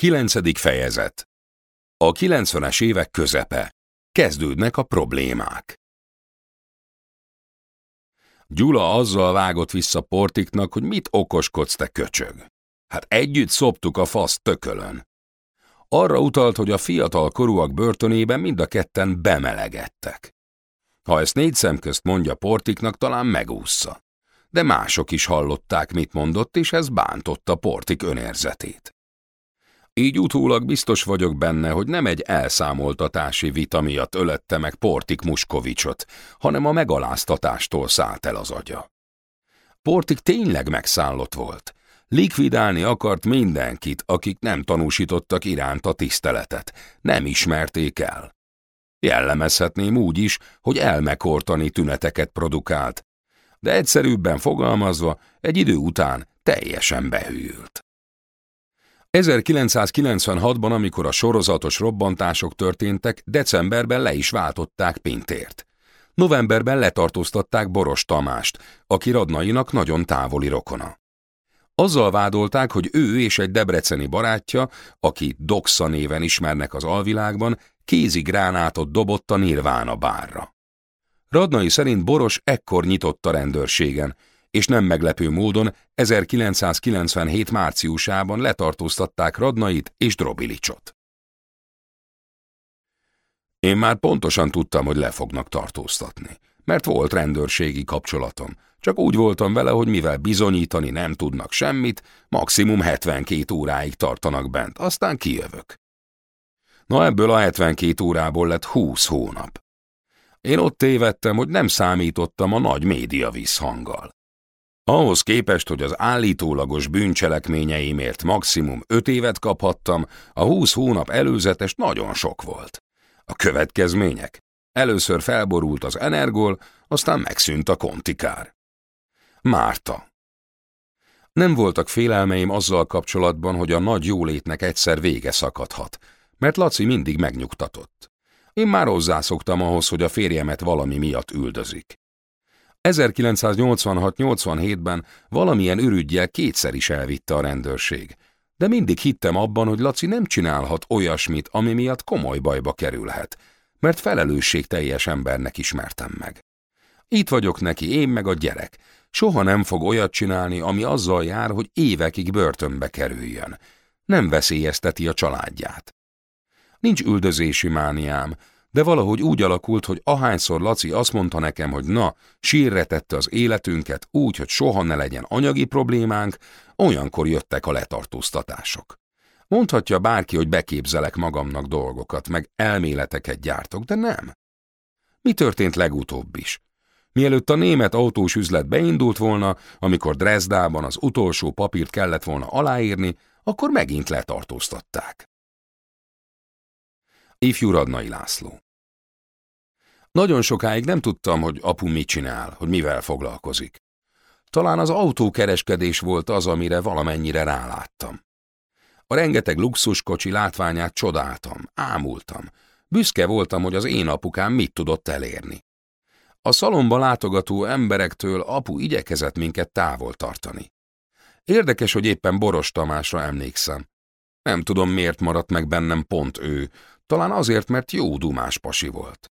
Kilencedik fejezet A 90-es évek közepe. Kezdődnek a problémák. Gyula azzal vágott vissza Portiknak, hogy mit okoskodsz te köcsög. Hát együtt szoptuk a fasz tökölön. Arra utalt, hogy a fiatal korúak börtönében mind a ketten bemelegettek. Ha ezt négy szem közt mondja Portiknak, talán megúszza. De mások is hallották, mit mondott, és ez bántotta Portik önérzetét. Így utólag biztos vagyok benne, hogy nem egy elszámoltatási vita miatt ölette meg Portik Muskovicsot, hanem a megaláztatástól szállt el az agya. Portik tényleg megszállott volt. Likvidálni akart mindenkit, akik nem tanúsítottak iránta tiszteletet, nem ismerték el. Jellemezhetném úgy is, hogy elmekortani tüneteket produkált, de egyszerűbben fogalmazva egy idő után teljesen behűlt. 1996-ban, amikor a sorozatos robbantások történtek, decemberben le is váltották Pintért. Novemberben letartóztatták Boros Tamást, aki Radnainak nagyon távoli rokona. Azzal vádolták, hogy ő és egy debreceni barátja, aki Doxa néven ismernek az alvilágban, kézi gránátot dobott a Nirvána bárra. Radnai szerint Boros ekkor nyitott a rendőrségen, és nem meglepő módon 1997 márciusában letartóztatták Radnait és Drobilicsot. Én már pontosan tudtam, hogy le fognak tartóztatni, mert volt rendőrségi kapcsolatom, csak úgy voltam vele, hogy mivel bizonyítani nem tudnak semmit, maximum 72 óráig tartanak bent, aztán kijövök. Na ebből a 72 órából lett 20 hónap. Én ott tévedtem, hogy nem számítottam a nagy média visszhanggal. Ahhoz képest, hogy az állítólagos bűncselekményeimért maximum öt évet kaphattam, a húsz hónap előzetes nagyon sok volt. A következmények? Először felborult az energol, aztán megszűnt a kontikár. Márta. Nem voltak félelmeim azzal kapcsolatban, hogy a nagy jólétnek egyszer vége szakadhat, mert Laci mindig megnyugtatott. Én már hozzászoktam ahhoz, hogy a férjemet valami miatt üldözik. 1986-87-ben valamilyen ürügyjel kétszer is elvitte a rendőrség, de mindig hittem abban, hogy Laci nem csinálhat olyasmit, ami miatt komoly bajba kerülhet, mert felelősségteljes embernek ismertem meg. Itt vagyok neki, én meg a gyerek. Soha nem fog olyat csinálni, ami azzal jár, hogy évekig börtönbe kerüljön. Nem veszélyezteti a családját. Nincs üldözési mániám, de valahogy úgy alakult, hogy ahányszor Laci azt mondta nekem, hogy na, sírre tette az életünket úgy, hogy soha ne legyen anyagi problémánk, olyankor jöttek a letartóztatások. Mondhatja bárki, hogy beképzelek magamnak dolgokat, meg elméleteket gyártok, de nem. Mi történt legutóbb is? Mielőtt a német autós üzlet beindult volna, amikor Dresdában az utolsó papírt kellett volna aláírni, akkor megint letartóztatták. Ifjú Radnai László Nagyon sokáig nem tudtam, hogy apu mit csinál, hogy mivel foglalkozik. Talán az autókereskedés volt az, amire valamennyire ráláttam. A rengeteg luxuskocsi látványát csodáltam, ámultam. Büszke voltam, hogy az én apukám mit tudott elérni. A szalomba látogató emberektől apu igyekezett minket távol tartani. Érdekes, hogy éppen Boros Tamásra emlékszem. Nem tudom, miért maradt meg bennem pont ő, talán azért, mert jó dumás pasi volt.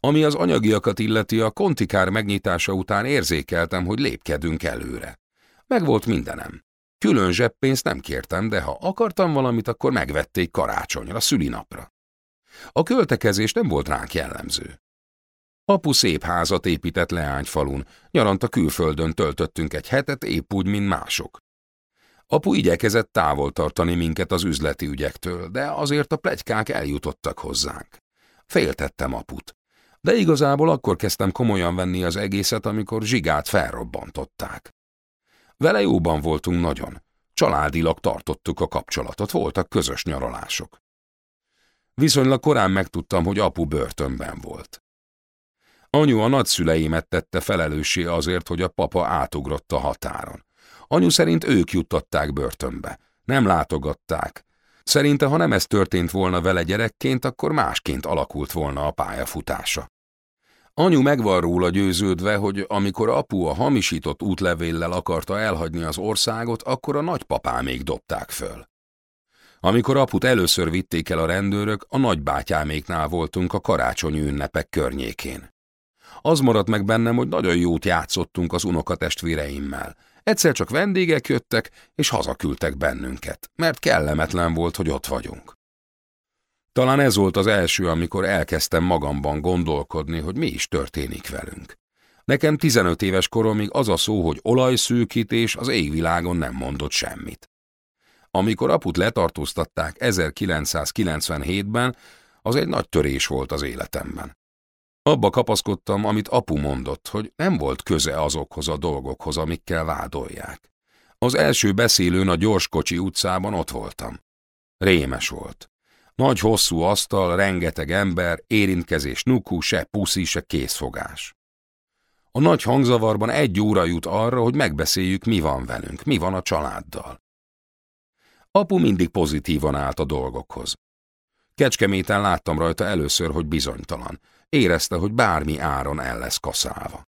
Ami az anyagiakat illeti, a kontikár megnyitása után érzékeltem, hogy lépkedünk előre. Megvolt mindenem. Külön zseppénzt nem kértem, de ha akartam valamit, akkor megvették karácsonyra, szülinapra. A költekezés nem volt ránk jellemző. Apu szép házat épített Leányfalun, nyaranta külföldön töltöttünk egy hetet, épp úgy, mint mások. Apu igyekezett távol tartani minket az üzleti ügyektől, de azért a plegykák eljutottak hozzánk. Féltettem aput. De igazából akkor kezdtem komolyan venni az egészet, amikor zsigát felrobbantották. Vele jóban voltunk nagyon. Családilag tartottuk a kapcsolatot, voltak közös nyaralások. Viszonylag korán megtudtam, hogy apu börtönben volt. Anyu a nagyszüleimet tette felelőssé azért, hogy a papa átugrott a határon. Anyu szerint ők juttatták börtönbe. Nem látogatták. Szerinte, ha nem ez történt volna vele gyerekként, akkor másként alakult volna a pályafutása. Anyu meg van róla győződve, hogy amikor apu a hamisított útlevéllel akarta elhagyni az országot, akkor a nagypapámék dobták föl. Amikor aput először vitték el a rendőrök, a nagybátyáméknál voltunk a karácsonyi ünnepek környékén. Az maradt meg bennem, hogy nagyon jót játszottunk az unokatestvéreimmel. Egyszer csak vendégek jöttek, és hazaküldtek bennünket, mert kellemetlen volt, hogy ott vagyunk. Talán ez volt az első, amikor elkezdtem magamban gondolkodni, hogy mi is történik velünk. Nekem 15 éves koromig az a szó, hogy olajszűkítés az égvilágon nem mondott semmit. Amikor aput letartóztatták 1997-ben, az egy nagy törés volt az életemben. Abba kapaszkodtam, amit apu mondott, hogy nem volt köze azokhoz a dolgokhoz, amikkel vádolják. Az első beszélőn a gyorskocsi utcában ott voltam. Rémes volt. Nagy hosszú asztal, rengeteg ember, érintkezés nuku, se puszi, se készfogás. A nagy hangzavarban egy óra jut arra, hogy megbeszéljük, mi van velünk, mi van a családdal. Apu mindig pozitívan állt a dolgokhoz. Kecskeméten láttam rajta először, hogy bizonytalan. Érezte, hogy bármi áron el lesz kaszálva.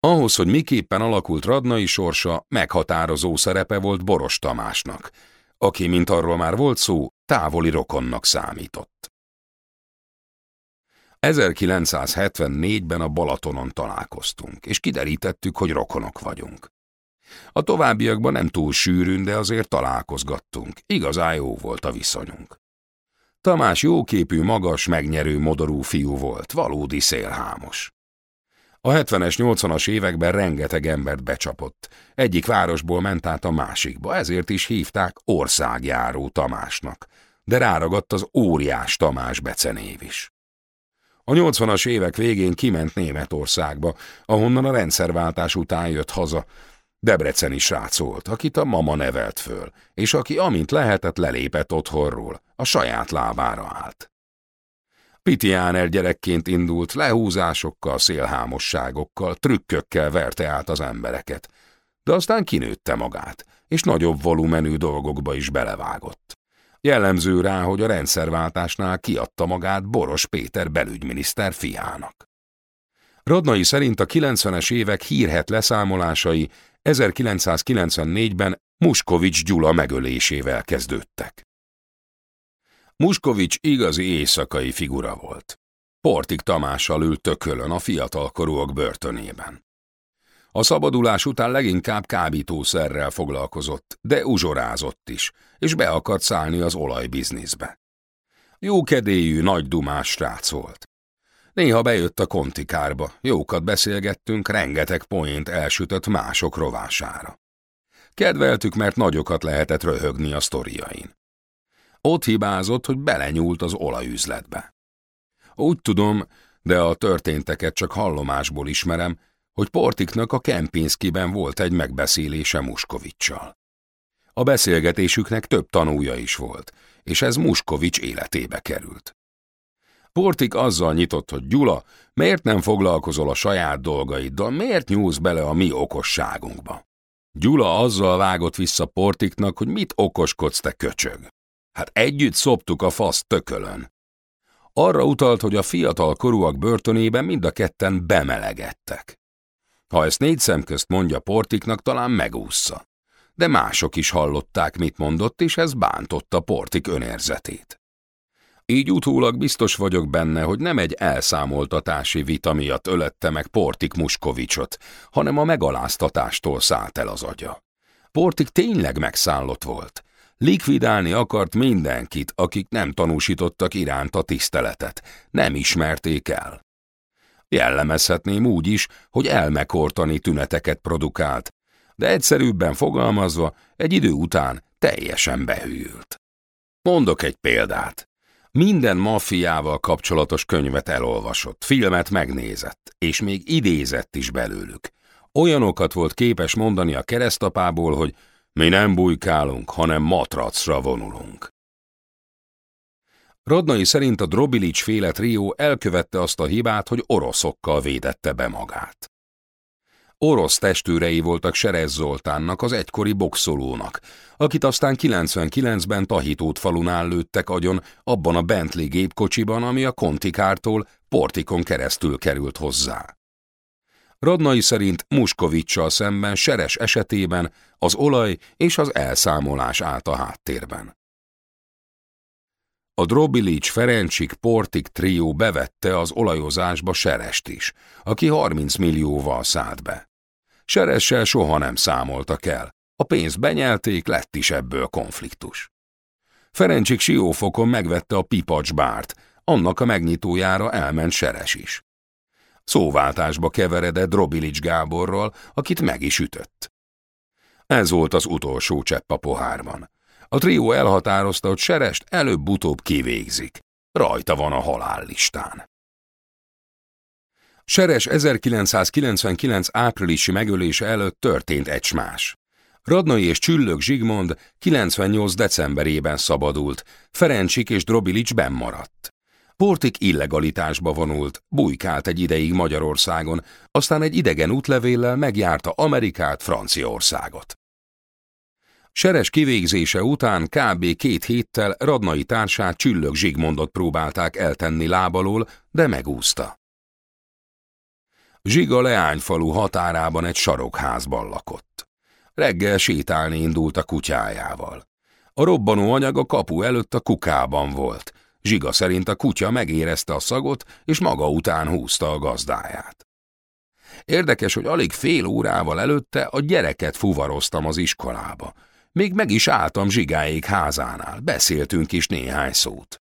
Ahhoz, hogy miképpen alakult Radnai sorsa, meghatározó szerepe volt Boros Tamásnak, aki, mint arról már volt szó, távoli rokonnak számított. 1974-ben a Balatonon találkoztunk, és kiderítettük, hogy rokonok vagyunk. A továbbiakban nem túl sűrűn, de azért találkozgattunk. Igazán jó volt a viszonyunk. Tamás jóképű, magas, megnyerő modorú fiú volt, valódi szélhámos. A 70-es, 80-as években rengeteg embert becsapott. Egyik városból ment át a másikba, ezért is hívták országjáró Tamásnak, de ráragadt az óriás Tamás becenév is. A 80-as évek végén kiment Németországba, ahonnan a rendszerváltás után jött haza, Debreceni srác volt, akit a mama nevelt föl, és aki amint lehetett lelépett otthonról, a saját lábára állt. Pitiáner gyerekként indult, lehúzásokkal, szélhámosságokkal, trükkökkel verte át az embereket, de aztán kinőtte magát, és nagyobb volumenű dolgokba is belevágott. Jellemző rá, hogy a rendszerváltásnál kiadta magát Boros Péter belügyminiszter fiának. Radnai szerint a 90-es évek hírhet leszámolásai 1994-ben Muskovics Gyula megölésével kezdődtek. Muskovics igazi éjszakai figura volt. Portik Tamással ült tökölön a fiatalkorúak börtönében. A szabadulás után leginkább kábítószerrel foglalkozott, de uzsorázott is, és be akart szállni az olajbizniszbe. Jókedélyű, nagy dumás srác volt. Néha bejött a kontikárba, jókat beszélgettünk, rengeteg poént elsütött mások rovására. Kedveltük, mert nagyokat lehetett röhögni a sztoriain. Ott hibázott, hogy belenyúlt az olajüzletbe. Úgy tudom, de a történteket csak hallomásból ismerem, hogy Portiknak a Kempinskiben volt egy megbeszélése Muskovicsal. A beszélgetésüknek több tanúja is volt, és ez Muskovics életébe került. Portik azzal nyitott, hogy Gyula, miért nem foglalkozol a saját dolgaiddal, miért nyúlsz bele a mi okosságunkba? Gyula azzal vágott vissza Portiknak, hogy mit okoskodsz te köcsög. Hát együtt szoptuk a fasz tökölön. Arra utalt, hogy a fiatal korúak börtönében mind a ketten bemelegettek. Ha ezt négy szem közt mondja Portiknak, talán megúszza. De mások is hallották, mit mondott, és ez bántotta Portik önérzetét. Így utólag biztos vagyok benne, hogy nem egy elszámoltatási vita miatt ölette meg Portik Muskovicsot, hanem a megaláztatástól szállt el az agya. Portik tényleg megszállott volt. Likvidálni akart mindenkit, akik nem tanúsítottak iránta tiszteletet, nem ismerték el. Jellemezhetném úgy is, hogy elmekortani tüneteket produkált, de egyszerűbben fogalmazva egy idő után teljesen behűlt. Mondok egy példát. Minden maffiával kapcsolatos könyvet elolvasott, filmet megnézett, és még idézett is belőlük. Olyanokat volt képes mondani a keresztapából, hogy mi nem bujkálunk, hanem matracra vonulunk. Rodnai szerint a Drobilics féle trió elkövette azt a hibát, hogy oroszokkal védette be magát. Orosz testőrei voltak Serez Zoltánnak, az egykori boxolónak, akit aztán 99-ben Tahitót falunál lőttek agyon abban a Bentley gépkocsiban, ami a Kontikártól Portikon keresztül került hozzá. Radnai szerint Muskovicsal szemben Seres esetében az olaj és az elszámolás állt a háttérben. A Drobilics Ferencsik Portik trió bevette az olajozásba Serest is, aki 30 millióval szállt be. Seressel soha nem számoltak el. A pénzt benyelték, lett is ebből konfliktus. Ferencsik siófokon megvette a pipacs bárt, annak a megnyitójára elment Seres is. Szóváltásba keveredett Drobilics Gáborral, akit meg is ütött. Ez volt az utolsó csepp a pohárban. A trió elhatározta, hogy Serest előbb-utóbb kivégzik. Rajta van a halállistán. Seres 1999 áprilisi megölése előtt történt egy más. Radnai és Csüllök Zsigmond 98 decemberében szabadult, Ferencsik és Drobilics maradt. Portik illegalitásba vonult, bujkált egy ideig Magyarországon, aztán egy idegen útlevéllel megjárta Amerikát, Franciaországot. Seres kivégzése után kb. két héttel Radnai társát Csüllök Zsigmondot próbálták eltenni lábalól, de megúszta. Zsiga leányfalu határában egy sarokházban lakott. Reggel sétálni indult a kutyájával. A robbanó anyag a kapu előtt a kukában volt. Zsiga szerint a kutya megérezte a szagot, és maga után húzta a gazdáját. Érdekes, hogy alig fél órával előtte a gyereket fuvaroztam az iskolába. Még meg is álltam Zsigáék házánál, beszéltünk is néhány szót.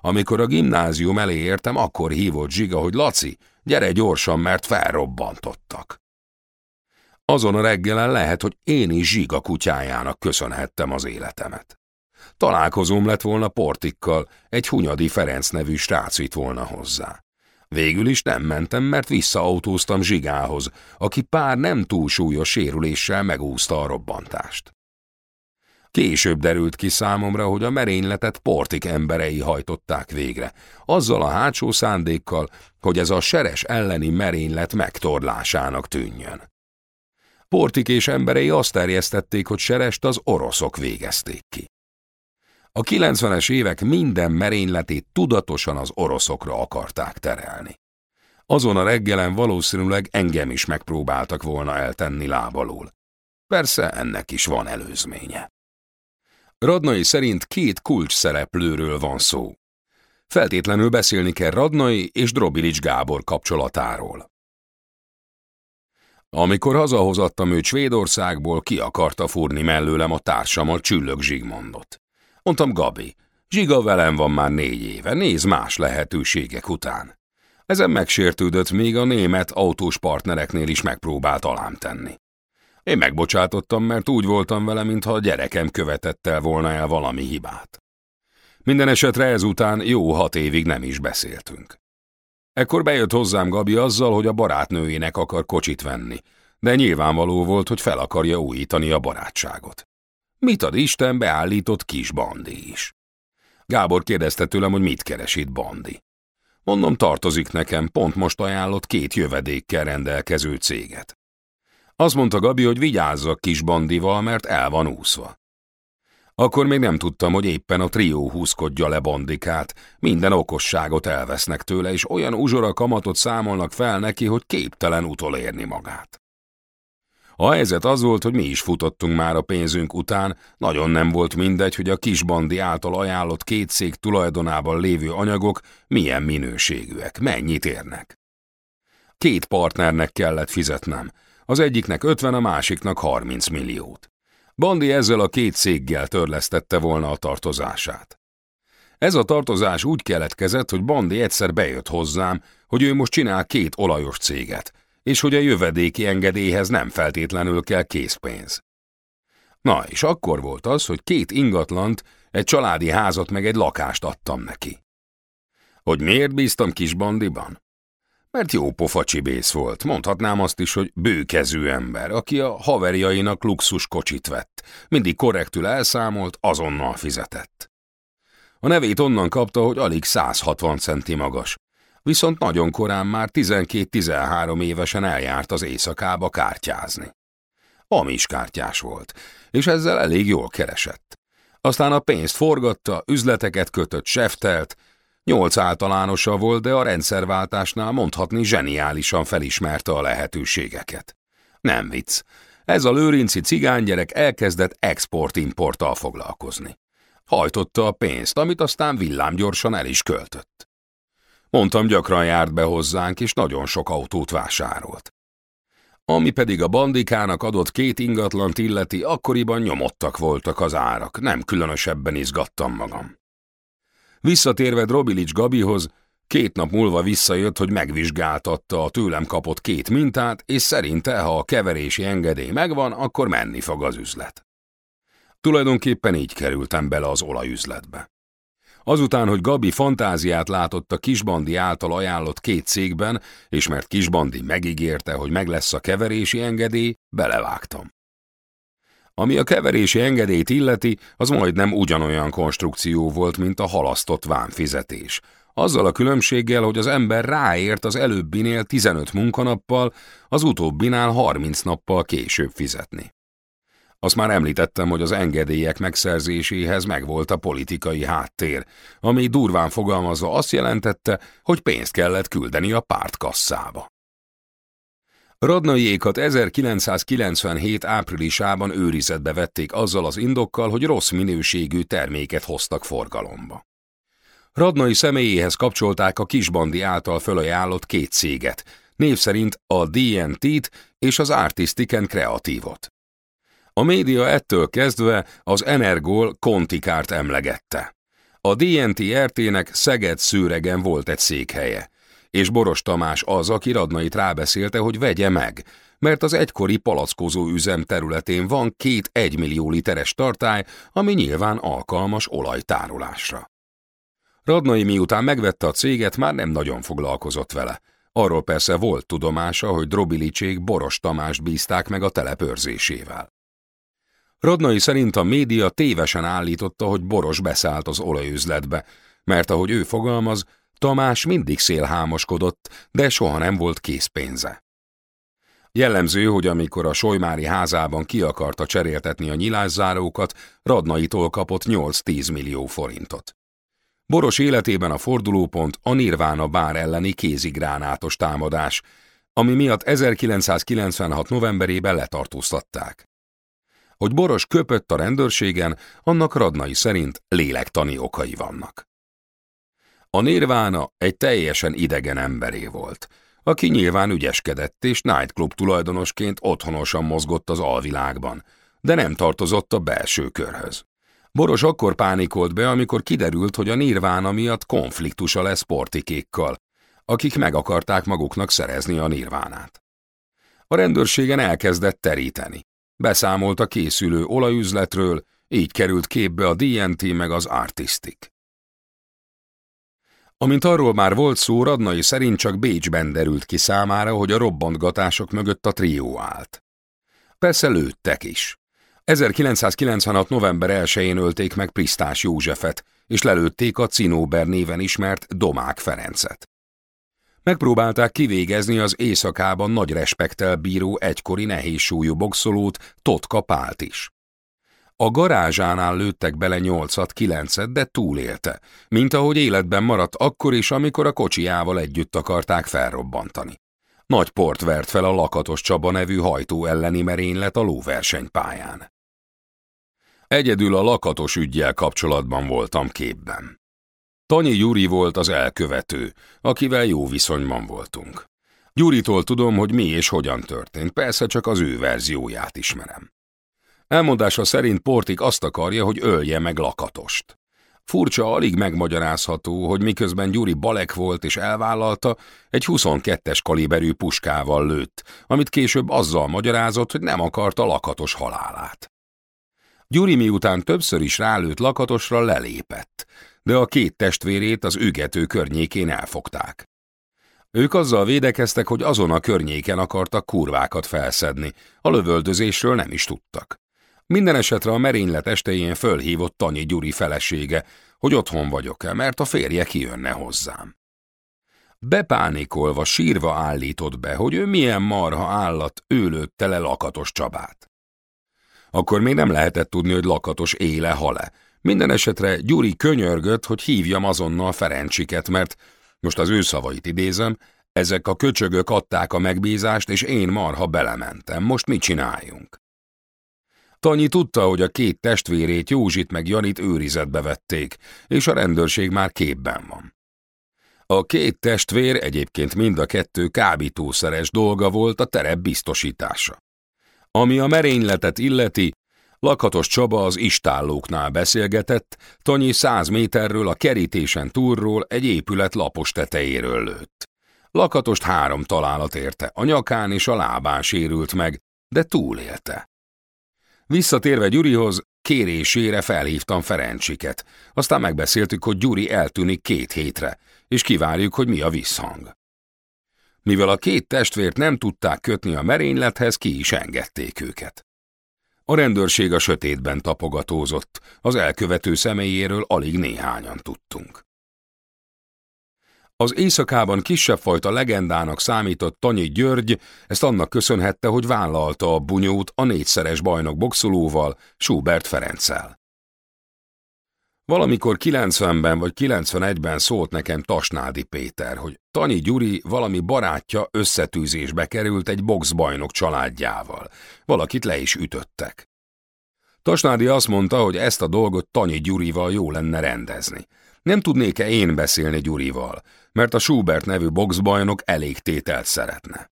Amikor a gimnázium elé értem, akkor hívott Zsiga, hogy Laci, gyere gyorsan, mert felrobbantottak. Azon a reggelen lehet, hogy én is Zsiga kutyájának köszönhettem az életemet. Találkozóm lett volna Portikkal, egy Hunyadi Ferenc nevű srác vitt volna hozzá. Végül is nem mentem, mert visszaautóztam Zsigához, aki pár nem túl súlyos sérüléssel megúszta a robbantást. Később derült ki számomra, hogy a merényletet portik emberei hajtották végre, azzal a hátsó szándékkal, hogy ez a seres elleni merénylet megtorlásának tűnjön. Portik és emberei azt terjesztették, hogy serest az oroszok végezték ki. A 90-es évek minden merényletét tudatosan az oroszokra akarták terelni. Azon a reggelen valószínűleg engem is megpróbáltak volna eltenni lábalól. Persze ennek is van előzménye. Radnai szerint két kulcs szereplőről van szó. Feltétlenül beszélni kell Radnai és Drobilics Gábor kapcsolatáról. Amikor hazahozattam őt Svédországból, ki akarta fúrni mellőlem a társamat Csüllök Zsigmondot. Mondtam, Gabi, Zsiga velem van már négy éve, néz más lehetőségek után. Ezen megsértődött, még a német autós partnereknél is megpróbált alám tenni. Én megbocsátottam, mert úgy voltam vele, mintha a gyerekem követett el volna el valami hibát. Minden esetre ezután jó hat évig nem is beszéltünk. Ekkor bejött hozzám Gabi azzal, hogy a barátnőjének akar kocsit venni, de nyilvánvaló volt, hogy fel akarja újítani a barátságot. Mit ad Isten, beállított kis Bandi is. Gábor kérdezte tőlem, hogy mit keres itt Bandi. Mondom, tartozik nekem, pont most ajánlott két jövedékkel rendelkező céget. Azt mondta Gabi, hogy vigyázzak kis bandival, mert el van úszva. Akkor még nem tudtam, hogy éppen a trió húzkodja le bandikát, minden okosságot elvesznek tőle, és olyan uzsora kamatot számolnak fel neki, hogy képtelen utolérni magát. A helyzet az volt, hogy mi is futottunk már a pénzünk után, nagyon nem volt mindegy, hogy a kisbandi által ajánlott két szék tulajdonában lévő anyagok milyen minőségűek, mennyit érnek. Két partnernek kellett fizetnem, az egyiknek 50, a másiknak 30 milliót. Bandi ezzel a két céggel törlesztette volna a tartozását. Ez a tartozás úgy keletkezett, hogy Bandi egyszer bejött hozzám, hogy ő most csinál két olajos céget, és hogy a jövedéki engedélyhez nem feltétlenül kell készpénz. Na, és akkor volt az, hogy két ingatlant, egy családi házat meg egy lakást adtam neki. Hogy miért bíztam kis bandiban? Mert jó pofa csibész volt, mondhatnám azt is, hogy bőkezű ember, aki a haverjainak luxus kocsit vett, mindig korrektül elszámolt, azonnal fizetett. A nevét onnan kapta, hogy alig 160 centi magas, viszont nagyon korán már 12-13 évesen eljárt az éjszakába kártyázni. Amis kártyás volt, és ezzel elég jól keresett. Aztán a pénzt forgatta, üzleteket kötött, seftelt, Nyolc általánosa volt, de a rendszerváltásnál mondhatni zseniálisan felismerte a lehetőségeket. Nem vicc, ez a lőrinci cigánygyerek elkezdett export-importtal foglalkozni. Hajtotta a pénzt, amit aztán villámgyorsan el is költött. Mondtam, gyakran járt be hozzánk, és nagyon sok autót vásárolt. Ami pedig a bandikának adott két ingatlant illeti, akkoriban nyomottak voltak az árak, nem különösebben izgattam magam. Visszatérve Drobilics Gabihoz, két nap múlva visszajött, hogy megvizsgáltatta a tőlem kapott két mintát, és szerinte, ha a keverési engedély megvan, akkor menni fog az üzlet. Tulajdonképpen így kerültem bele az olajüzletbe. Azután, hogy Gabi fantáziát látott a Kisbandi által ajánlott két cégben, és mert Kisbandi megígérte, hogy meg lesz a keverési engedély, belevágtam. Ami a keverési engedélyt illeti, az majdnem ugyanolyan konstrukció volt, mint a halasztott vámfizetés. Azzal a különbséggel, hogy az ember ráért az előbbinél 15 munkanappal, az utóbbinál 30 nappal később fizetni. Azt már említettem, hogy az engedélyek megszerzéséhez megvolt a politikai háttér, ami durván fogalmazva azt jelentette, hogy pénzt kellett küldeni a pártkasszába. Radnaiékat 1997 áprilisában őrizetbe vették azzal az indokkal, hogy rossz minőségű terméket hoztak forgalomba. Radnai személyéhez kapcsolták a kisbandi által fölajánlott két céget, név szerint a DNT-t és az Artistic and Creative-ot. A média ettől kezdve az Energol Kontikárt emlegette. A DNT RT-nek Szeged-Szőregen volt egy székhelye, és Boros Tamás az, aki Radnait rábeszélte, hogy vegye meg, mert az egykori palackozó üzem területén van két egymillió literes tartály, ami nyilván alkalmas olajtárolásra. Radnai miután megvette a céget, már nem nagyon foglalkozott vele. Arról persze volt tudomása, hogy Drobilicsék Boros Tamást bízták meg a telepőrzésével. Radnai szerint a média tévesen állította, hogy Boros beszállt az olajüzletbe, mert ahogy ő fogalmaz, Tamás mindig szélhámoskodott, de soha nem volt készpénze. Jellemző, hogy amikor a Solymári házában ki akarta cseréltetni a nyilászárókat, Radnaitól kapott 8-10 millió forintot. Boros életében a fordulópont a Nirvána bár elleni kézigránátos támadás, ami miatt 1996. novemberében letartóztatták. Hogy Boros köpött a rendőrségen, annak Radnai szerint lélektani okai vannak. A Nirvána egy teljesen idegen emberé volt, aki nyilván ügyeskedett és nightclub tulajdonosként otthonosan mozgott az alvilágban, de nem tartozott a belső körhöz. Boros akkor pánikolt be, amikor kiderült, hogy a Nirvána miatt konfliktusa lesz portikékkal, akik meg akarták maguknak szerezni a Nirvánát. A rendőrségen elkezdett teríteni. Beszámolt a készülő olajüzletről, így került képbe a DNT meg az Artistic. Amint arról már volt szó, Radnai szerint csak Bécsben derült ki számára, hogy a robbantgatások mögött a trió állt. Persze lőttek is. 1996. november 1-én ölték meg Prisztás Józsefet, és lelőtték a Cinóber néven ismert Domák Ferencet. Megpróbálták kivégezni az éjszakában nagy respektel bíró egykori nehézsúlyú boxolót, Totka Pált is. A garázsánál lőttek bele nyolcat, kilencet, de túlélte, mint ahogy életben maradt akkor is, amikor a kocsiával együtt akarták felrobbantani. Nagy port vert fel a Lakatos Csaba nevű hajtó elleni merénylet a lóversenypályán. Egyedül a lakatos ügyjel kapcsolatban voltam képben. Tanyi Gyuri volt az elkövető, akivel jó viszonyban voltunk. Gyuritól tudom, hogy mi és hogyan történt, persze csak az ő verzióját ismerem. Elmondása szerint Portik azt akarja, hogy ölje meg Lakatost. Furcsa, alig megmagyarázható, hogy miközben Gyuri balek volt és elvállalta, egy 22-es kaliberű puskával lőtt, amit később azzal magyarázott, hogy nem akarta Lakatos halálát. Gyuri miután többször is rálőtt Lakatosra lelépett, de a két testvérét az ügető környékén elfogták. Ők azzal védekeztek, hogy azon a környéken akartak kurvákat felszedni, a lövöldözésről nem is tudtak. Minden esetre a merénylet estején fölhívott Tanyi Gyuri felesége, hogy otthon vagyok-e, mert a férje kijönne hozzám. Bepánikolva, sírva állított be, hogy ő milyen marha állat, ő le Lakatos Csabát. Akkor még nem lehetett tudni, hogy Lakatos éle hale, Minden esetre Gyuri könyörgött, hogy hívjam azonnal Ferencsiket, mert, most az ő szavait idézem, ezek a köcsögök adták a megbízást, és én marha belementem. Most mit csináljunk? Tanyi tudta, hogy a két testvérét, Józsit meg Janit őrizetbe vették, és a rendőrség már képben van. A két testvér egyébként mind a kettő kábítószeres dolga volt a terep biztosítása. Ami a merényletet illeti, Lakatos Csaba az istállóknál beszélgetett, Tanyi száz méterről a kerítésen túlról egy épület lapos tetejéről lőtt. Lakatost három találat érte, a nyakán és a lábán sérült meg, de túlélte. Visszatérve Gyurihoz, kérésére felhívtam Ferencsiket, aztán megbeszéltük, hogy Gyuri eltűnik két hétre, és kivárjuk, hogy mi a visszhang. Mivel a két testvért nem tudták kötni a merénylethez, ki is engedték őket. A rendőrség a sötétben tapogatózott, az elkövető személyéről alig néhányan tudtunk. Az éjszakában kisebb fajta legendának számított Tanyi György ezt annak köszönhette, hogy vállalta a bunyót a négyszeres bajnok boxolóval, Schubert Ferenccel. Valamikor 90-ben vagy 91-ben szólt nekem Tasnádi Péter, hogy Tanyi Gyuri valami barátja összetűzésbe került egy boxbajnok családjával. Valakit le is ütöttek. Tasnádi azt mondta, hogy ezt a dolgot Tanyi Gyurival jó lenne rendezni. Nem tudnék-e én beszélni Gyurival, mert a Schubert nevű boxbajnok elég tételt szeretne.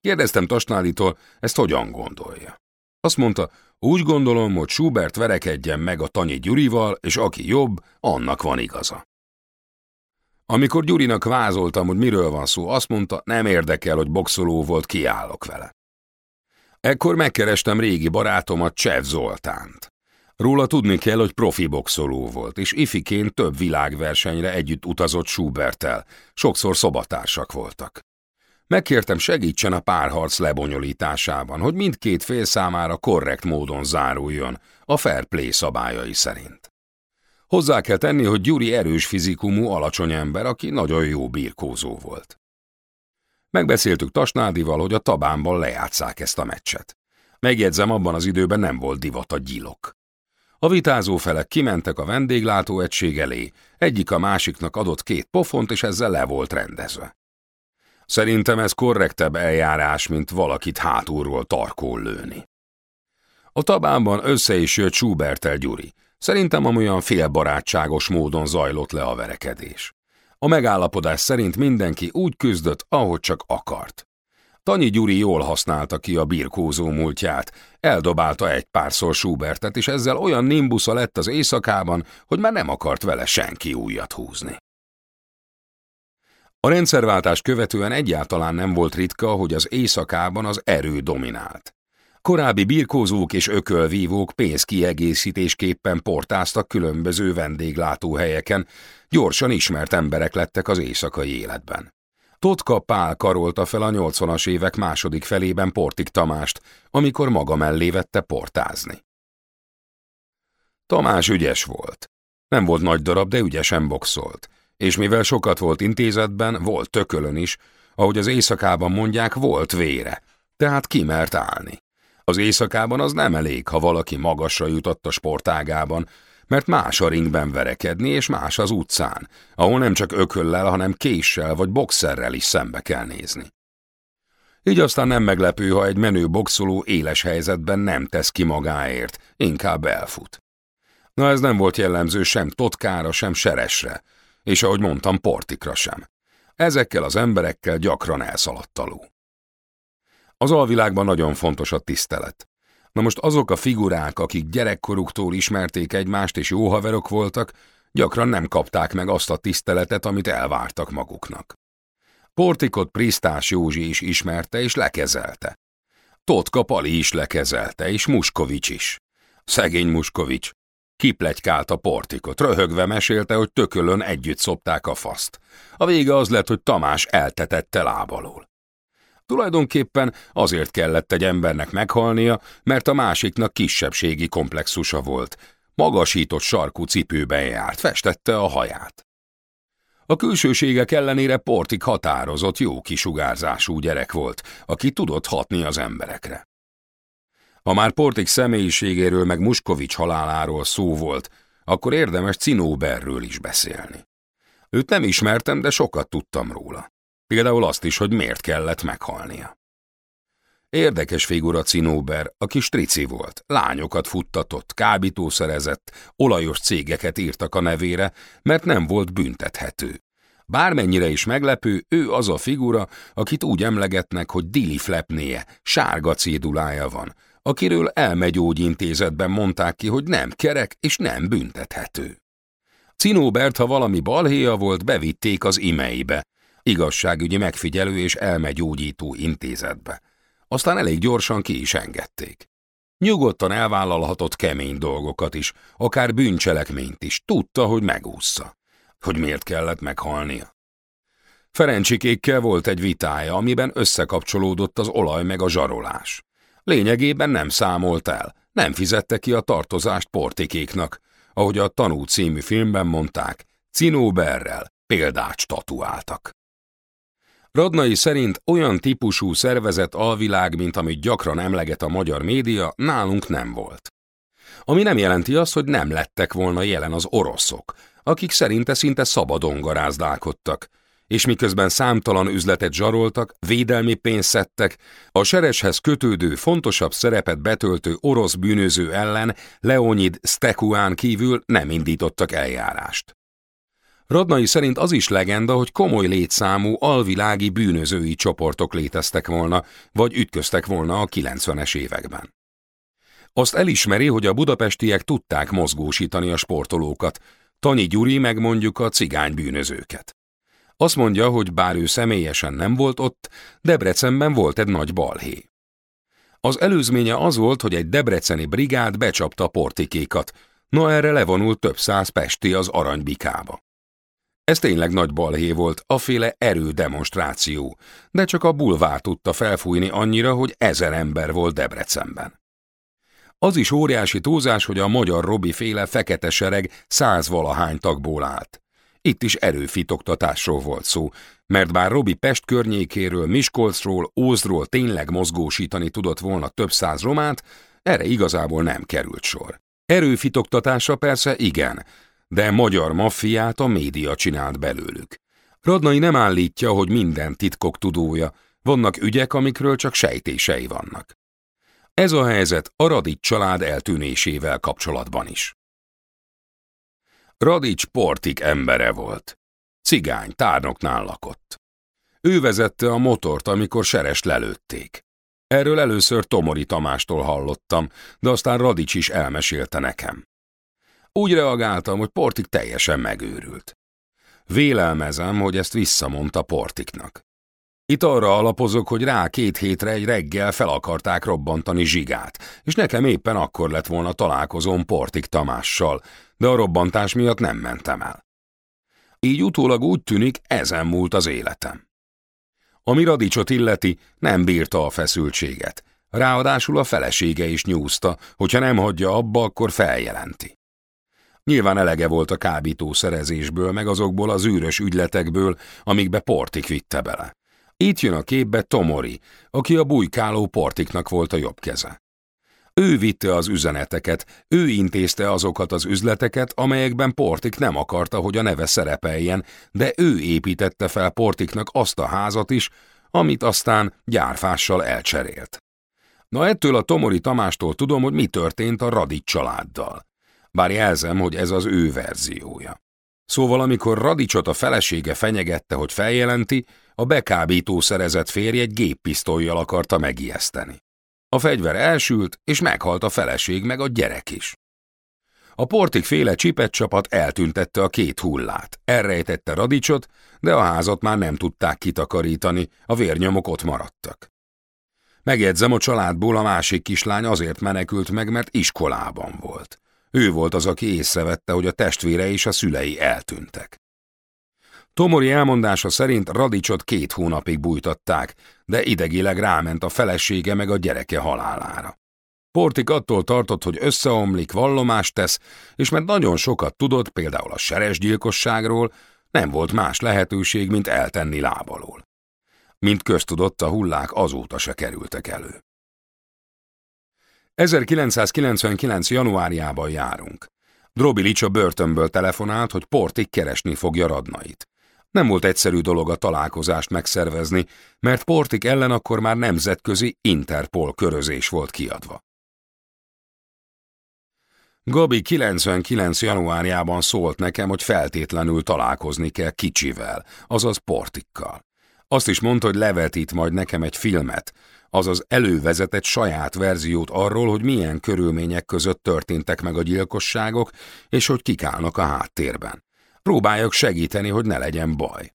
Kérdeztem Tasnáditól, ezt hogyan gondolja. Azt mondta, úgy gondolom, hogy Schubert verekedjen meg a Tanyi Gyurival, és aki jobb, annak van igaza. Amikor Gyurinak vázoltam, hogy miről van szó, azt mondta, nem érdekel, hogy boxoló volt, kiállok vele. Ekkor megkerestem régi barátomat, Csev Zoltánt. Róla tudni kell, hogy profi boxoló volt, és ifiként több világversenyre együtt utazott Schubertel, sokszor szobatársak voltak. Megkértem segítsen a párharc lebonyolításában, hogy mindkét fél számára korrekt módon záruljon, a fair play szabályai szerint. Hozzá kell tenni, hogy Gyuri erős fizikumú, alacsony ember, aki nagyon jó birkózó volt. Megbeszéltük Tasnádival, hogy a tabánban lejátszák ezt a meccset. Megjegyzem, abban az időben nem volt divat a gyilok. A vitázó felek kimentek a vendéglátó egység elé, egyik a másiknak adott két pofont, és ezzel le volt rendezve. Szerintem ez korrektebb eljárás, mint valakit hátulról tarkól lőni. A tabánban össze is jött Schubertel Gyuri. Szerintem amolyan félbarátságos módon zajlott le a verekedés. A megállapodás szerint mindenki úgy küzdött, ahogy csak akart. Tanyi Gyuri jól használta ki a birkózó múltját, eldobálta egy párszor Schubertet, és ezzel olyan nimbusza lett az éjszakában, hogy már nem akart vele senki újat húzni. A rendszerváltás követően egyáltalán nem volt ritka, hogy az éjszakában az erő dominált. Korábbi birkózók és ökölvívók pénzkiegészítésképpen portáztak különböző vendéglátóhelyeken, gyorsan ismert emberek lettek az éjszakai életben. Totka Pál karolta fel a 80-as évek második felében Portik Tamást, amikor maga mellé vette portázni. Tamás ügyes volt. Nem volt nagy darab, de ügyesen boxolt. És mivel sokat volt intézetben, volt tökölön is, ahogy az éjszakában mondják, volt vére, tehát kimert állni. Az éjszakában az nem elég, ha valaki magasra jutott a sportágában, mert más a ringben verekedni, és más az utcán, ahol nem csak ököllel, hanem késsel vagy boxerrel is szembe kell nézni. Így aztán nem meglepő, ha egy menő boxoló éles helyzetben nem tesz ki magáért, inkább elfut. Na ez nem volt jellemző sem Totkára, sem Seresre, és ahogy mondtam, Portikra sem. Ezekkel az emberekkel gyakran elszaladt alul. Az alvilágban nagyon fontos a tisztelet. Na most azok a figurák, akik gyerekkoruktól ismerték egymást és jó haverok voltak, gyakran nem kapták meg azt a tiszteletet, amit elvártak maguknak. Portikot Prisztás Józsi is ismerte és lekezelte. Totka Pali is lekezelte, és Muskovics is. Szegény Muskovics. Kiplegykált a portikot, röhögve mesélte, hogy tökölön együtt szopták a faszt. A vége az lett, hogy Tamás eltetette lábalól. Tulajdonképpen azért kellett egy embernek meghalnia, mert a másiknak kisebbségi komplexusa volt. Magasított sarkú cipőben járt, festette a haját. A külsőségek ellenére Portik határozott, jó kisugárzású gyerek volt, aki tudott hatni az emberekre. Ha már Portik személyiségéről meg Muskovics haláláról szó volt, akkor érdemes Cinóberről is beszélni. Őt nem ismertem, de sokat tudtam róla. Például azt is, hogy miért kellett meghalnia. Érdekes figura Cinóber, aki strici volt, lányokat futtatott, kábítószerezett, olajos cégeket írtak a nevére, mert nem volt büntethető. Bármennyire is meglepő, ő az a figura, akit úgy emlegetnek, hogy Dili Flepnéje, sárga cédulája van, akiről elmegyógyintézetben mondták ki, hogy nem kerek és nem büntethető. Cinóbert, ha valami balhéja volt, bevitték az imeibe, igazságügyi megfigyelő és elmegyógyító intézetbe. Aztán elég gyorsan ki is engedték. Nyugodtan elvállalhatott kemény dolgokat is, akár bűncselekményt is, tudta, hogy megúszza. Hogy miért kellett meghalnia. Ferencsikékkel volt egy vitája, amiben összekapcsolódott az olaj meg a zsarolás. Lényegében nem számolt el, nem fizette ki a tartozást portikéknak, ahogy a Tanú című filmben mondták, cinóberrel példát statuáltak. Radnai szerint olyan típusú szervezet alvilág, mint amit gyakran emleget a magyar média, nálunk nem volt. Ami nem jelenti azt, hogy nem lettek volna jelen az oroszok, akik szerinte szinte szabadon garázdálkodtak, és miközben számtalan üzletet zsaroltak, védelmi pénzt szedtek, a sereshez kötődő fontosabb szerepet betöltő orosz bűnöző ellen Leonid Stekuán kívül nem indítottak eljárást. Radnai szerint az is legenda, hogy komoly létszámú alvilági bűnözői csoportok léteztek volna, vagy ütköztek volna a 90-es években. Azt elismeri, hogy a budapestiek tudták mozgósítani a sportolókat, Tanyi Gyuri meg mondjuk a cigány bűnözőket. Azt mondja, hogy bár ő személyesen nem volt ott, Debrecenben volt egy nagy balhé. Az előzménye az volt, hogy egy debreceni brigád becsapta portikékat, no erre levonult több száz pesti az aranybikába. Ez tényleg nagy balhé volt, aféle erődemonstráció, de csak a bulvár tudta felfújni annyira, hogy ezer ember volt Debrecenben. Az is óriási túlzás, hogy a magyar Robi féle fekete sereg száz valahány tagból állt. Itt is erőfitoktatásról volt szó, mert bár Robi Pest környékéről, Miskolcról, Ózról tényleg mozgósítani tudott volna több száz romát, erre igazából nem került sor. Erőfitoktatása persze igen, de magyar maffiát a média csinált belőlük. Radnai nem állítja, hogy minden titkok tudója, vannak ügyek, amikről csak sejtései vannak. Ez a helyzet a Radics család eltűnésével kapcsolatban is. Radics portik embere volt. Cigány tárnoknál lakott. Ő vezette a motort, amikor serest lelőtték. Erről először Tomori Tamástól hallottam, de aztán Radics is elmesélte nekem. Úgy reagáltam, hogy Portik teljesen megőrült. Vélelmezem, hogy ezt visszamondta Portiknak. Itt arra alapozok, hogy rá két hétre egy reggel fel akarták robbantani zsigát, és nekem éppen akkor lett volna találkozom Portik Tamással, de a robbantás miatt nem mentem el. Így utólag úgy tűnik, ezen múlt az életem. Ami Radicsot illeti, nem bírta a feszültséget. Ráadásul a felesége is nyúzta, hogyha nem hagyja abba, akkor feljelenti. Nyilván elege volt a kábítószerezésből, meg azokból az űrös ügyletekből, amikbe Portik vitte bele. Itt jön a képbe Tomori, aki a bujkáló Portiknak volt a jobb keze. Ő vitte az üzeneteket, ő intézte azokat az üzleteket, amelyekben Portik nem akarta, hogy a neve szerepeljen, de ő építette fel Portiknak azt a házat is, amit aztán gyárfással elcserélt. Na ettől a Tomori Tamástól tudom, hogy mi történt a Radit családdal bár jelzem, hogy ez az ő verziója. Szóval amikor Radicsot a felesége fenyegette, hogy feljelenti, a bekábító szerezett férj egy géppisztolyjal akarta megijeszteni. A fegyver elsült, és meghalt a feleség meg a gyerek is. A portik féle csipet csapat eltüntette a két hullát, elrejtette Radicsot, de a házat már nem tudták kitakarítani, a vérnyomok ott maradtak. Megjegyzem, a családból a másik kislány azért menekült meg, mert iskolában volt. Ő volt az, aki észrevette, hogy a testvére és a szülei eltűntek. Tomori elmondása szerint Radicsot két hónapig bújtatták, de idegileg ráment a felesége meg a gyereke halálára. Portik attól tartott, hogy összeomlik, vallomást tesz, és mert nagyon sokat tudott, például a seresgyilkosságról, nem volt más lehetőség, mint eltenni lábalól. Mint köztudott, a hullák azóta se kerültek elő. 1999. januárjában járunk. Drobilics a börtönből telefonált, hogy Portik keresni fogja radnait. Nem volt egyszerű dolog a találkozást megszervezni, mert Portik ellen akkor már nemzetközi Interpol körözés volt kiadva. Gabi 99. januárjában szólt nekem, hogy feltétlenül találkozni kell kicsivel, azaz Portikkal. Azt is mondta, hogy levetít majd nekem egy filmet, azaz elővezetett saját verziót arról, hogy milyen körülmények között történtek meg a gyilkosságok, és hogy kik állnak a háttérben. Próbáljak segíteni, hogy ne legyen baj.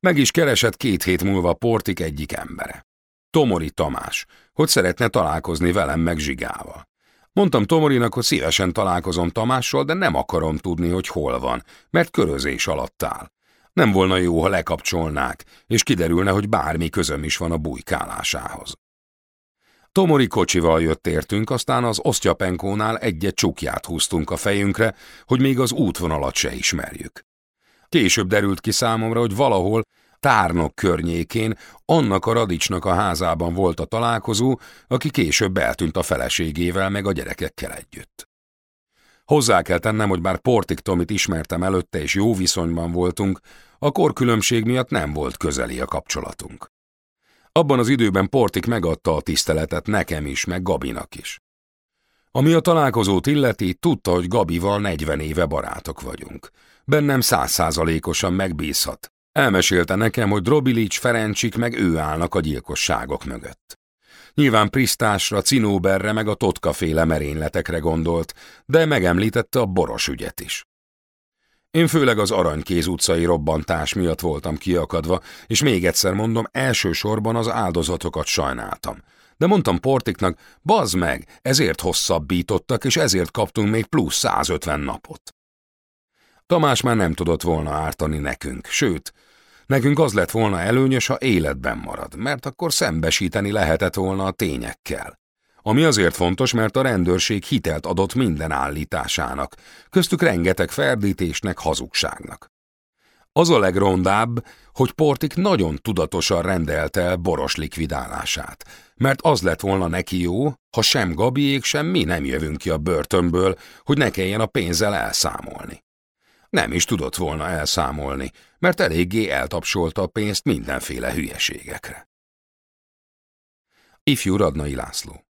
Meg is keresett két hét múlva Portik egyik embere. Tomori Tamás, hogy szeretne találkozni velem meg Zsigával. Mondtam Tomorinak, hogy szívesen találkozom Tamással, de nem akarom tudni, hogy hol van, mert körözés alatt áll. Nem volna jó, ha lekapcsolnák, és kiderülne, hogy bármi közöm is van a bujkálásához. Tomori kocsival jött értünk, aztán az osztyapenkónál egy-egy csukját húztunk a fejünkre, hogy még az útvonalat se ismerjük. Később derült ki számomra, hogy valahol tárnok környékén, annak a radicsnak a házában volt a találkozó, aki később eltűnt a feleségével meg a gyerekekkel együtt. Hozzá kell tennem, hogy bár Portik Tomit ismertem előtte és jó viszonyban voltunk, a korkülönbség miatt nem volt közeli a kapcsolatunk. Abban az időben Portik megadta a tiszteletet nekem is, meg Gabinak is. Ami a találkozót illeti, tudta, hogy Gabival 40 éve barátok vagyunk. Bennem százszázalékosan megbízhat. Elmesélte nekem, hogy Drobilics, Ferencsik meg ő állnak a gyilkosságok mögött. Nyilván Prisztásra, Cinóberre meg a Totka-féle merényletekre gondolt, de megemlítette a boros ügyet is. Én főleg az Aranykéz utcai robbantás miatt voltam kiakadva, és még egyszer mondom, elsősorban az áldozatokat sajnáltam. De mondtam Portiknak, bazd meg, ezért hosszabbítottak, és ezért kaptunk még plusz 150 napot. Tamás már nem tudott volna ártani nekünk, sőt, nekünk az lett volna előnyös, ha életben marad, mert akkor szembesíteni lehetett volna a tényekkel. Ami azért fontos, mert a rendőrség hitelt adott minden állításának, köztük rengeteg ferdítésnek, hazugságnak. Az a legrondább, hogy Portik nagyon tudatosan rendelte el Boros likvidálását, mert az lett volna neki jó, ha sem Gabiék, sem mi nem jövünk ki a börtönből, hogy ne kelljen a pénzzel elszámolni. Nem is tudott volna elszámolni, mert eléggé eltapsolta a pénzt mindenféle hülyeségekre. Ifjú Radnai László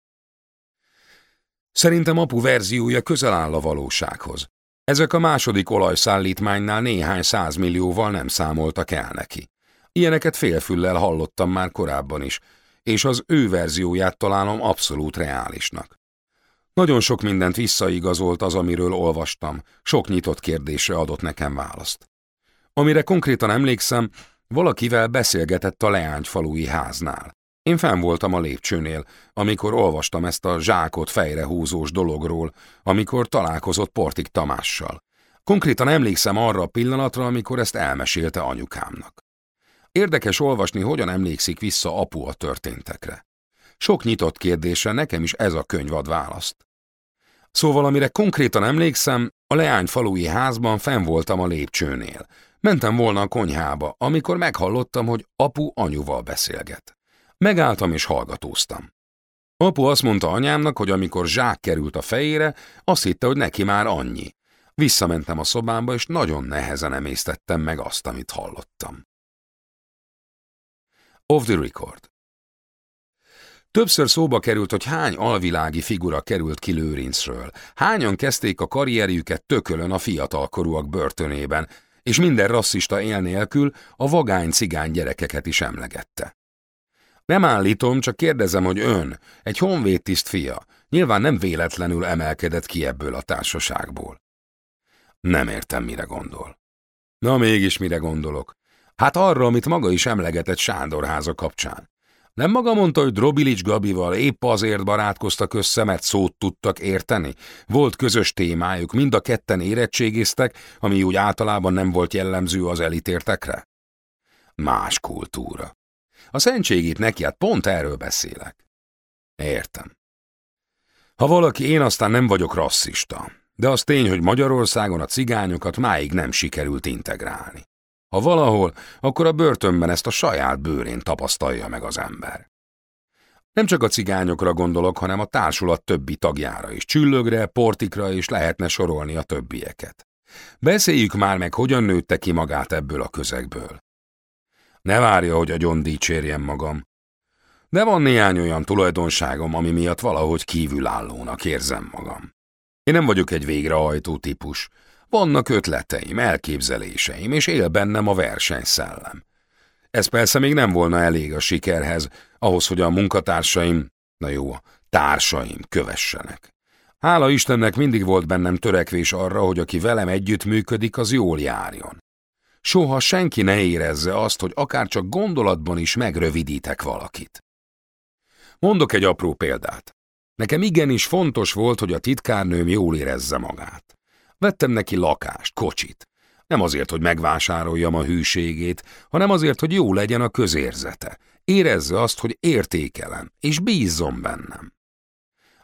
Szerintem apu verziója közel áll a valósághoz. Ezek a második olajszállítmánynál néhány százmillióval nem számoltak el neki. Ilyeneket félfüllel hallottam már korábban is, és az ő verzióját találom abszolút reálisnak. Nagyon sok mindent visszaigazolt az, amiről olvastam, sok nyitott kérdésre adott nekem választ. Amire konkrétan emlékszem, valakivel beszélgetett a leányfalui háznál. Én fenn voltam a lépcsőnél, amikor olvastam ezt a zsákot fejre húzós dologról, amikor találkozott Portik Tamással. Konkrétan emlékszem arra a pillanatra, amikor ezt elmesélte anyukámnak. Érdekes olvasni, hogyan emlékszik vissza apu a történtekre. Sok nyitott kérdésre nekem is ez a könyv ad választ. Szóval, amire konkrétan emlékszem, a leányfalui házban fenn voltam a lépcsőnél. Mentem volna a konyhába, amikor meghallottam, hogy apu anyuval beszélget. Megálltam és hallgatóztam. Apu azt mondta anyámnak, hogy amikor zsák került a fejére, azt hitte, hogy neki már annyi. Visszamentem a szobámba, és nagyon nehezen emésztettem meg azt, amit hallottam. Off the record. Többször szóba került, hogy hány alvilági figura került ki Lőrincről. Hányan kezdték a karrierjüket tökölön a fiatalkorúak börtönében, és minden rasszista él a vagány cigány gyerekeket is emlegette. Nem állítom, csak kérdezem, hogy ön, egy honvédtiszt fia, nyilván nem véletlenül emelkedett ki ebből a társaságból. Nem értem, mire gondol. Na mégis mire gondolok? Hát arra, amit maga is emlegetett Sándorháza kapcsán. Nem maga mondta, hogy Drobilics Gabival épp azért barátkoztak össze, mert szót tudtak érteni? Volt közös témájuk, mind a ketten érettségiztek, ami úgy általában nem volt jellemző az elitértekre? Más kultúra. A szentségét neki, hát pont erről beszélek. Értem. Ha valaki, én aztán nem vagyok rasszista, de az tény, hogy Magyarországon a cigányokat máig nem sikerült integrálni. Ha valahol, akkor a börtönben ezt a saját bőrén tapasztalja meg az ember. Nem csak a cigányokra gondolok, hanem a társulat többi tagjára is, csüllögre, portikra és lehetne sorolni a többieket. Beszéljük már meg, hogyan nőtte ki magát ebből a közegből. Ne várja, hogy agyon dicsérjem magam. De van néhány olyan tulajdonságom, ami miatt valahogy kívülállónak érzem magam. Én nem vagyok egy végrehajtó típus. Vannak ötleteim, elképzeléseim, és él bennem a versenyszellem. Ez persze még nem volna elég a sikerhez, ahhoz, hogy a munkatársaim, na jó, társaim kövessenek. Hála Istennek mindig volt bennem törekvés arra, hogy aki velem együttműködik, az jól járjon. Soha senki ne érezze azt, hogy akár csak gondolatban is megrövidítek valakit. Mondok egy apró példát. Nekem igenis fontos volt, hogy a titkárnőm jól érezze magát. Vettem neki lakást, kocsit. Nem azért, hogy megvásároljam a hűségét, hanem azért, hogy jó legyen a közérzete. Érezze azt, hogy értékelem, és bízzon bennem.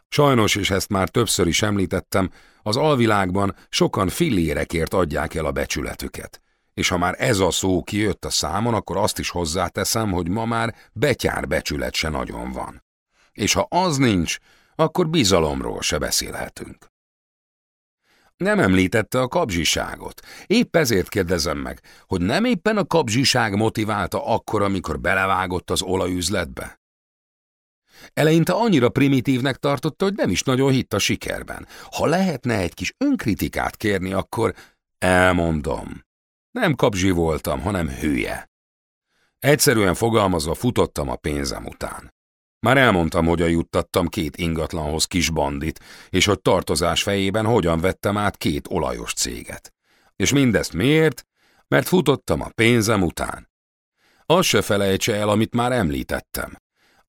Sajnos, és ezt már többször is említettem, az alvilágban sokan fillérekért adják el a becsületüket. És ha már ez a szó kijött a számon, akkor azt is hozzáteszem, hogy ma már betyár becsület se nagyon van. És ha az nincs, akkor bizalomról se beszélhetünk. Nem említette a kapzsiságot. Épp ezért kérdezem meg, hogy nem éppen a kapzsiság motiválta akkor, amikor belevágott az olajüzletbe? Eleinte annyira primitívnek tartotta, hogy nem is nagyon hitt a sikerben. Ha lehetne egy kis önkritikát kérni, akkor elmondom. Nem kapzsi voltam, hanem hülye. Egyszerűen fogalmazva futottam a pénzem után. Már elmondtam, hogy juttattam két ingatlanhoz kis bandit, és hogy tartozás fejében hogyan vettem át két olajos céget. És mindezt miért? Mert futottam a pénzem után. Azt se felejtse el, amit már említettem.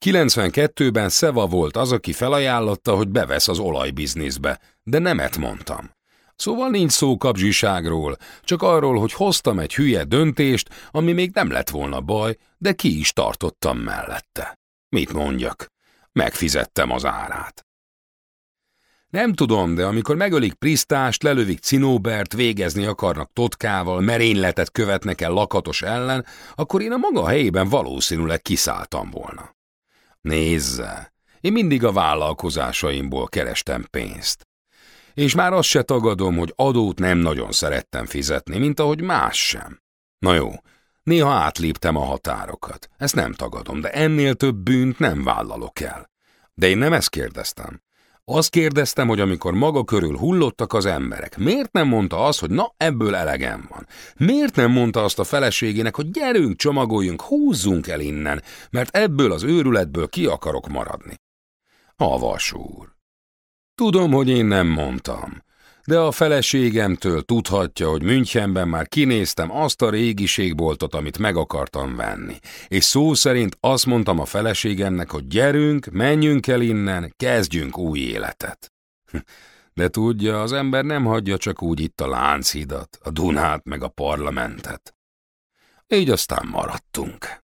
92-ben Szeva volt az, aki felajánlotta, hogy bevesz az olajbizniszbe, de nemet mondtam. Szóval nincs szó kapzsiságról, csak arról, hogy hoztam egy hülye döntést, ami még nem lett volna baj, de ki is tartottam mellette. Mit mondjak? Megfizettem az árát. Nem tudom, de amikor megölik Prisztást, lelövik Cinóbert, végezni akarnak Totkával, merényletet követnek el lakatos ellen, akkor én a maga helyében valószínűleg kiszálltam volna. Nézze, én mindig a vállalkozásaimból kerestem pénzt. És már azt se tagadom, hogy adót nem nagyon szerettem fizetni, mint ahogy más sem. Na jó, Néha átléptem a határokat. Ezt nem tagadom, de ennél több bűnt nem vállalok el. De én nem ezt kérdeztem. Azt kérdeztem, hogy amikor maga körül hullottak az emberek, miért nem mondta azt, hogy na, ebből elegem van? Miért nem mondta azt a feleségének, hogy gyerünk, csomagoljunk, húzzunk el innen, mert ebből az őrületből ki akarok maradni? Havas úr. Tudom, hogy én nem mondtam, de a feleségemtől tudhatja, hogy Münchenben már kinéztem azt a régiségboltot, amit meg akartam venni. És szó szerint azt mondtam a feleségemnek, hogy gyerünk, menjünk el innen, kezdjünk új életet. De tudja, az ember nem hagyja csak úgy itt a Lánchidat, a Dunát meg a parlamentet. Így aztán maradtunk.